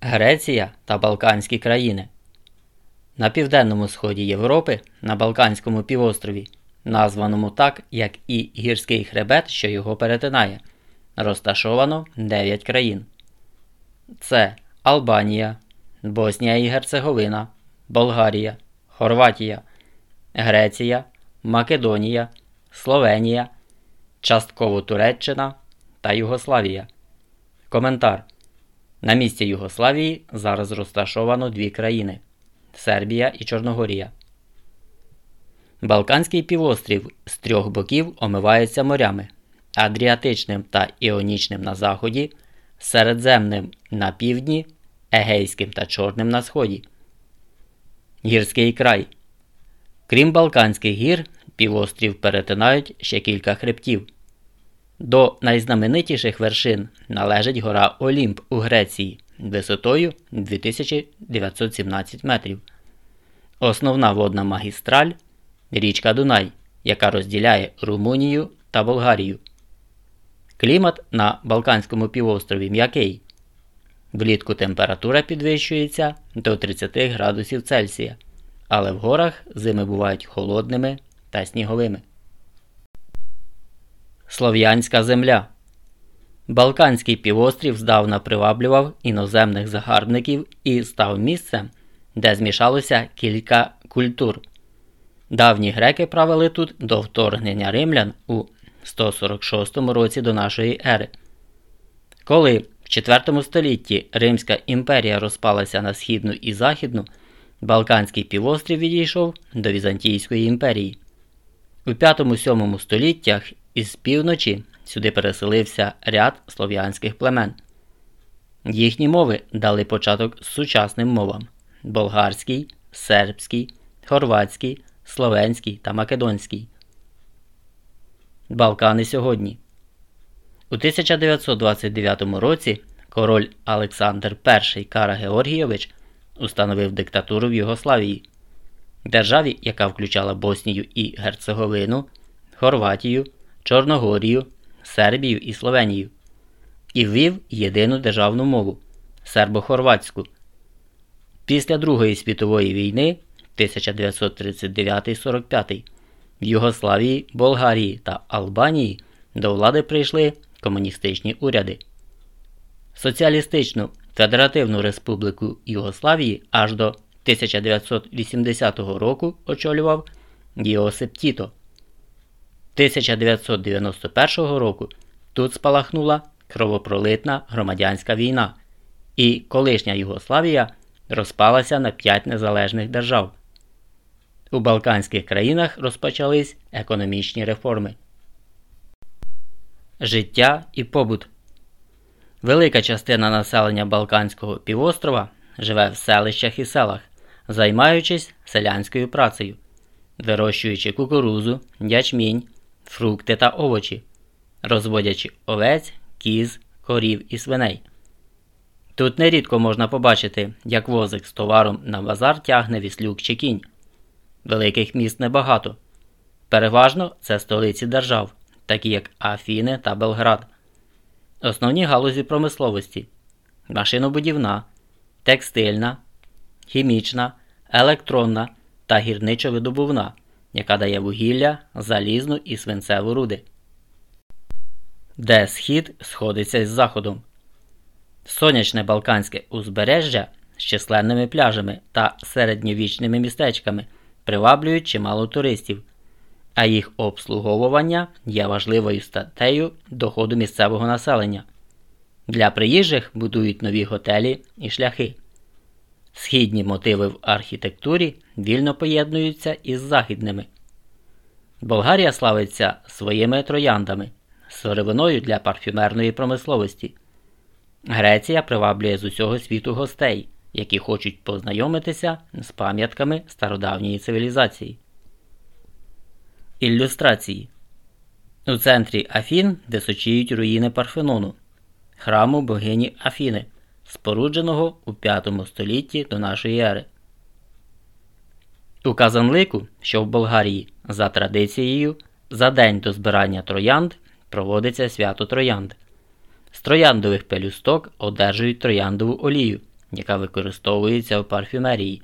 Греція та Балканські країни. На південному сході Європи, на Балканському півострові, названому так, як і гірський хребет, що його перетинає, розташовано 9 країн. Це Албанія, Боснія і Герцеговина, Болгарія, Хорватія, Греція, Македонія, Словенія, частково Туреччина та Югославія. Коментар. На місці Югославії зараз розташовано дві країни Сербія і Чорногорія. Балканський півострів з трьох боків омивається морями Адріатичним та Іонічним на заході, Середземним на півдні, Егейським та Чорним на сході. Гірський край. Крім Балканських гір, півострів перетинають ще кілька хребтів. До найзнаменитіших вершин належить гора Олімп у Греції висотою 2917 метрів. Основна водна магістраль річка Дунай, яка розділяє Румунію та Болгарію. Клімат на Балканському півострові м'який. Влітку температура підвищується до 30 градусів Цельсія, але в горах зими бувають холодними та сніговими. Слов'янська земля. Балканський півострів здавна приваблював іноземних загарбників і став місцем, де змішалося кілька культур. Давні греки правили тут до вторгнення римлян у 146 році до нашої ери. Коли в 4 столітті Римська імперія розпалася на східну і західну, Балканський півострів відійшов до Візантійської імперії. У 5-7 століттях із півночі сюди переселився ряд слов'янських племен. Їхні мови дали початок сучасним мовам болгарський, сербський, хорватський, словенський та македонський. Балкани сьогодні. У 1929 році король Олександр І Кара Георгійович установив диктатуру в Югославії, державі, яка включала Боснію і Герцеговину, Хорватію, Чорногорію, Сербію і Словенію, і ввів єдину державну мову сербо-хорватську. Після Другої світової війни 1939-45 в Югославії, Болгарії та Албанії до влади прийшли комуністичні уряди. Соціалістичну Федеративну Республіку Югославії аж до 1980 року очолював Йосип Тіто. 1991 року тут спалахнула кровопролитна громадянська війна, і колишня Югославія розпалася на п'ять незалежних держав. У Балканських країнах розпочались економічні реформи. Життя і побут. Велика частина населення Балканського півострова живе в селищах і селах, займаючись селянською працею, вирощуючи кукурузу, ячмінь, фрукти та овочі, розводячи овець, кіз, корів і свиней. Тут нерідко можна побачити, як возик з товаром на базар тягне віслюк чи кінь. Великих міст небагато. Переважно це столиці держав, такі як Афіни та Белград. Основні галузі промисловості машинобудівна, текстильна, хімічна, електронна та гірничо-видобувна, яка дає вугілля, залізну і свинцеву руди, де схід сходиться з заходом. Сонячне Балканське узбережжя з численними пляжами та середньовічними містечками приваблюють чимало туристів, а їх обслуговування є важливою статтею доходу місцевого населення. Для приїжджих будують нові готелі і шляхи. Східні мотиви в архітектурі вільно поєднуються із західними. Болгарія славиться своїми трояндами, сировиною для парфюмерної промисловості. Греція приваблює з усього світу гостей, які хочуть познайомитися з пам'ятками стародавньої цивілізації. Ілюстрації у центрі Афін височіють руїни Парфенону, храму богині Афіни, спорудженого у V столітті до нашої ери. У Казанлику, що в Болгарії, за традицією, за день до збирання троянд проводиться свято троянд. З трояндових пелюсток одержують трояндову олію, яка використовується у парфюмерії.